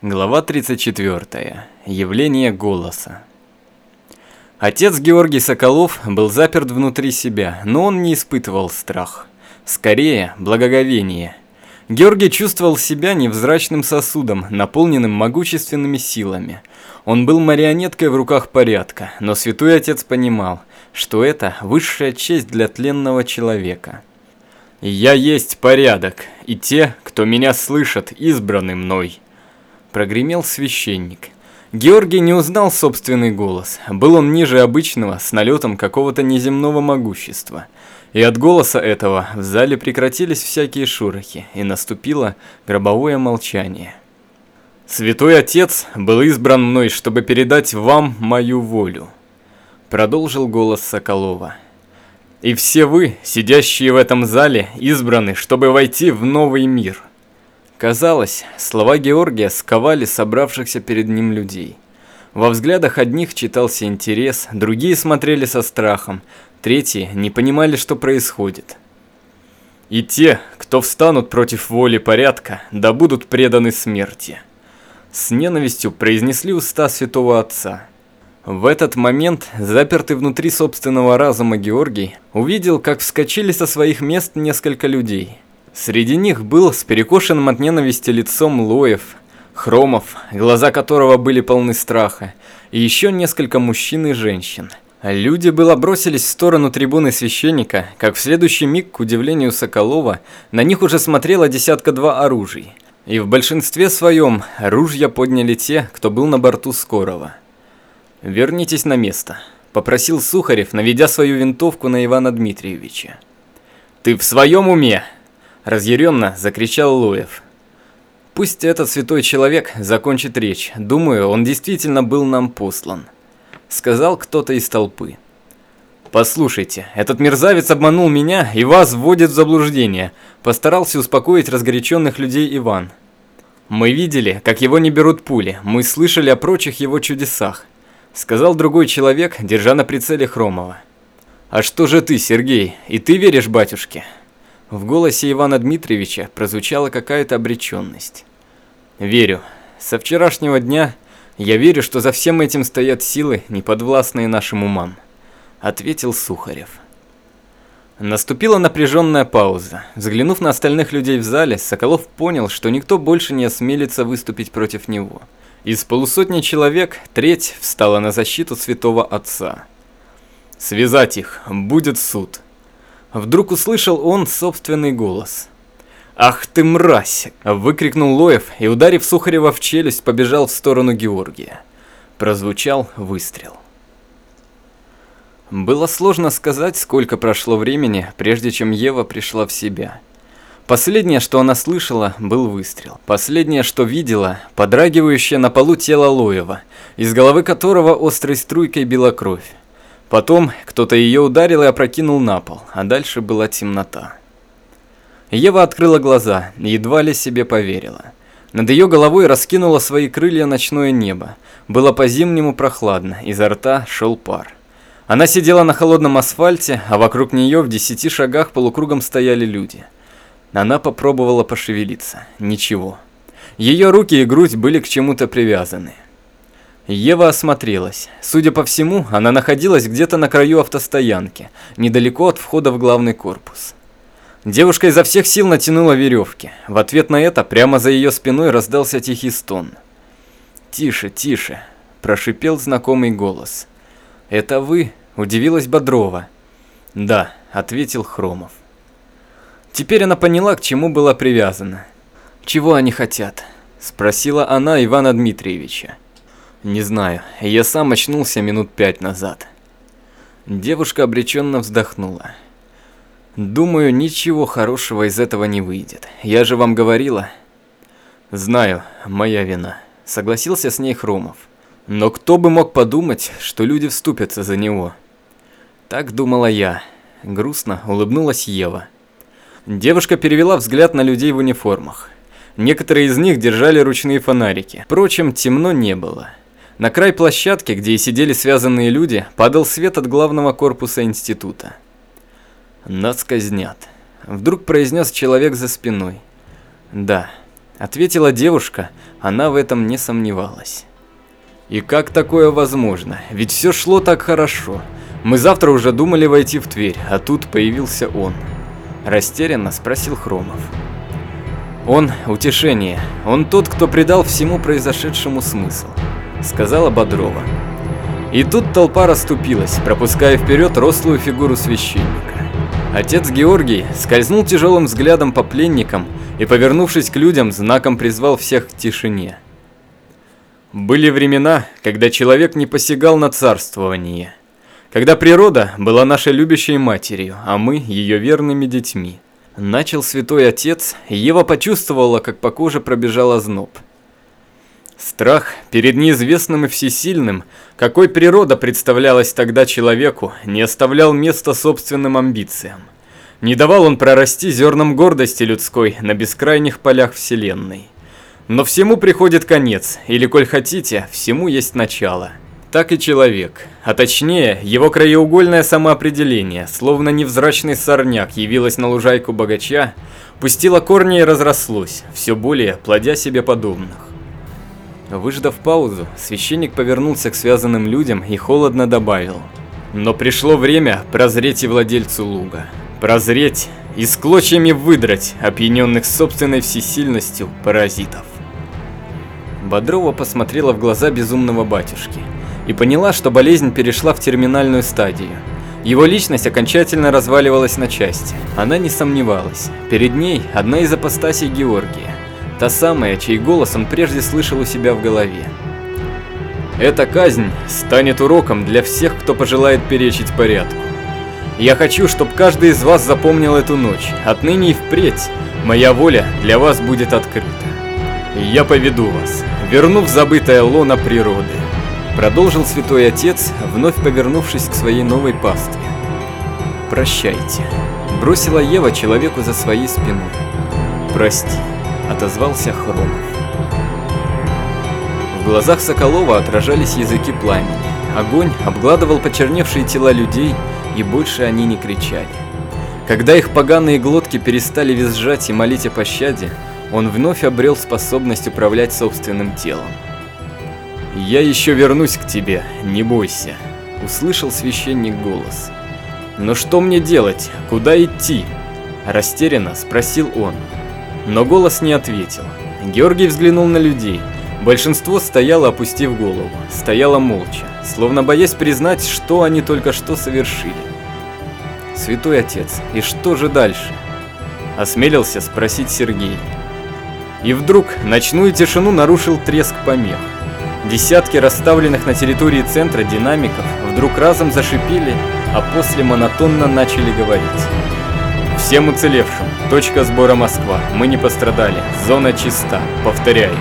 Глава 34. Явление голоса. Отец Георгий Соколов был заперт внутри себя, но он не испытывал страх. Скорее, благоговение. Георгий чувствовал себя невзрачным сосудом, наполненным могущественными силами. Он был марионеткой в руках порядка, но святой отец понимал, что это высшая честь для тленного человека. «Я есть порядок, и те, кто меня слышат, избраны мной», прогремел священник. Георгий не узнал собственный голос. Был он ниже обычного, с налетом какого-то неземного могущества. И от голоса этого в зале прекратились всякие шорохи, и наступило гробовое молчание. «Святой Отец был избран мной, чтобы передать вам мою волю», продолжил голос Соколова. «И все вы, сидящие в этом зале, избраны, чтобы войти в новый мир». Казалось, слова Георгия сковали собравшихся перед ним людей. Во взглядах одних читался интерес, другие смотрели со страхом, третьи не понимали, что происходит. «И те, кто встанут против воли порядка, да будут преданы смерти», с ненавистью произнесли уста святого отца. В этот момент, запертый внутри собственного разума Георгий, увидел, как вскочили со своих мест несколько людей – Среди них был с перекошенным от ненависти лицом Лоев, Хромов, глаза которого были полны страха, и еще несколько мужчин и женщин. Люди было бросились в сторону трибуны священника, как в следующий миг, к удивлению Соколова, на них уже смотрело десятка-два оружий. И в большинстве своем ружья подняли те, кто был на борту Скорого. «Вернитесь на место», – попросил Сухарев, наведя свою винтовку на Ивана Дмитриевича. «Ты в своем уме?» Разъяренно закричал Лоев. Пусть этот святой человек закончит речь. Думаю, он действительно был нам послан. Сказал кто-то из толпы. «Послушайте, этот мерзавец обманул меня и вас вводит в заблуждение», постарался успокоить разгоряченных людей Иван. «Мы видели, как его не берут пули, мы слышали о прочих его чудесах», сказал другой человек, держа на прицеле Хромова. «А что же ты, Сергей, и ты веришь батюшке?» В голосе Ивана Дмитриевича прозвучала какая-то обреченность. «Верю. Со вчерашнего дня я верю, что за всем этим стоят силы, неподвластные нашим умам», — ответил Сухарев. Наступила напряженная пауза. Взглянув на остальных людей в зале, Соколов понял, что никто больше не осмелится выступить против него. Из полусотни человек треть встала на защиту святого отца. «Связать их, будет суд», Вдруг услышал он собственный голос. «Ах ты мразь!» – выкрикнул Лоев и, ударив Сухарева в челюсть, побежал в сторону Георгия. Прозвучал выстрел. Было сложно сказать, сколько прошло времени, прежде чем Ева пришла в себя. Последнее, что она слышала, был выстрел. Последнее, что видела, подрагивающее на полу тело Лоева, из головы которого острой струйкой била кровь. Потом кто-то ее ударил и опрокинул на пол, а дальше была темнота. Ева открыла глаза едва ли себе поверила. Над ее головой раскинуло свои крылья ночное небо. Было по-зимнему прохладно, изо рта шел пар. Она сидела на холодном асфальте, а вокруг нее в десяти шагах полукругом стояли люди. Она попробовала пошевелиться. Ничего. Ее руки и грудь были к чему-то привязаны. Ева осмотрелась. Судя по всему, она находилась где-то на краю автостоянки, недалеко от входа в главный корпус. Девушка изо всех сил натянула веревки. В ответ на это прямо за ее спиной раздался тихий стон. «Тише, тише», – прошипел знакомый голос. «Это вы?» – удивилась Бодрова. «Да», – ответил Хромов. Теперь она поняла, к чему была привязана. «Чего они хотят?» – спросила она Ивана Дмитриевича. Не знаю, я сам очнулся минут пять назад. Девушка обреченно вздохнула. Думаю, ничего хорошего из этого не выйдет. Я же вам говорила. Знаю, моя вина. Согласился с ней Хромов. Но кто бы мог подумать, что люди вступятся за него? Так думала я. Грустно улыбнулась Ева. Девушка перевела взгляд на людей в униформах. Некоторые из них держали ручные фонарики. Впрочем, темно не было. На край площадки, где и сидели связанные люди, падал свет от главного корпуса института. «Нас казнят», — вдруг произнес человек за спиной. «Да, Ответила девушка, она в этом не сомневалась. И как такое возможно? Ведь все шло так хорошо. Мы завтра уже думали войти в Тверь, а тут появился он. Растерянно спросил Хромов. Он – утешение. Он тот, кто придал всему произошедшему смысл, сказала Бодрова. И тут толпа расступилась, пропуская вперед рослую фигуру священника. Отец Георгий скользнул тяжелым взглядом по пленникам и, повернувшись к людям, знаком призвал всех к тишине. Были времена, когда человек не посягал на царствование, когда природа была нашей любящей матерью, а мы ее верными детьми. Начал святой отец, и Ева почувствовала, как по коже пробежал озноб. Страх перед неизвестным и всесильным, какой природа представлялась тогда человеку, не оставлял места собственным амбициям. Не давал он прорасти зерном гордости людской на бескрайних полях Вселенной. Но всему приходит конец, или, коль хотите, всему есть начало. Так и человек, а точнее, его краеугольное самоопределение, словно невзрачный сорняк явилось на лужайку богача, пустило корни и разрослось, все более плодя себе подобных. Выждав паузу, священник повернулся к связанным людям и холодно добавил. Но пришло время прозреть и владельцу луга. Прозреть и с клочьями выдрать опьяненных собственной всесильностью паразитов. Бодрова посмотрела в глаза безумного батюшки и поняла, что болезнь перешла в терминальную стадию. Его личность окончательно разваливалась на части. Она не сомневалась. Перед ней одна из апостасий Георгия. Та самая, чей голос он прежде слышал у себя в голове. Эта казнь станет уроком для всех, кто пожелает перечить порядку. Я хочу, чтобы каждый из вас запомнил эту ночь. Отныне и впредь моя воля для вас будет открыта. Я поведу вас, верну в забытое лоно природы. Продолжил святой отец, вновь повернувшись к своей новой пастве. «Прощайте», — бросила Ева человеку за своей спиной. «Прости» отозвался Хромов. В глазах Соколова отражались языки пламени. Огонь обгладывал почерневшие тела людей, и больше они не кричали. Когда их поганые глотки перестали визжать и молить о пощаде, он вновь обрел способность управлять собственным телом. «Я еще вернусь к тебе, не бойся», — услышал священник голос. «Но что мне делать? Куда идти?» Растерянно спросил он но голос не ответил. Георгий взглянул на людей. Большинство стояло, опустив голову, стояло молча, словно боясь признать, что они только что совершили. «Святой отец, и что же дальше?» – осмелился спросить Сергей. И вдруг ночную тишину нарушил треск помех. Десятки расставленных на территории центра динамиков вдруг разом зашипели, а после монотонно начали говорить. Всем уцелевшим. Точка сбора Москва. Мы не пострадали. Зона чиста. Повторяю.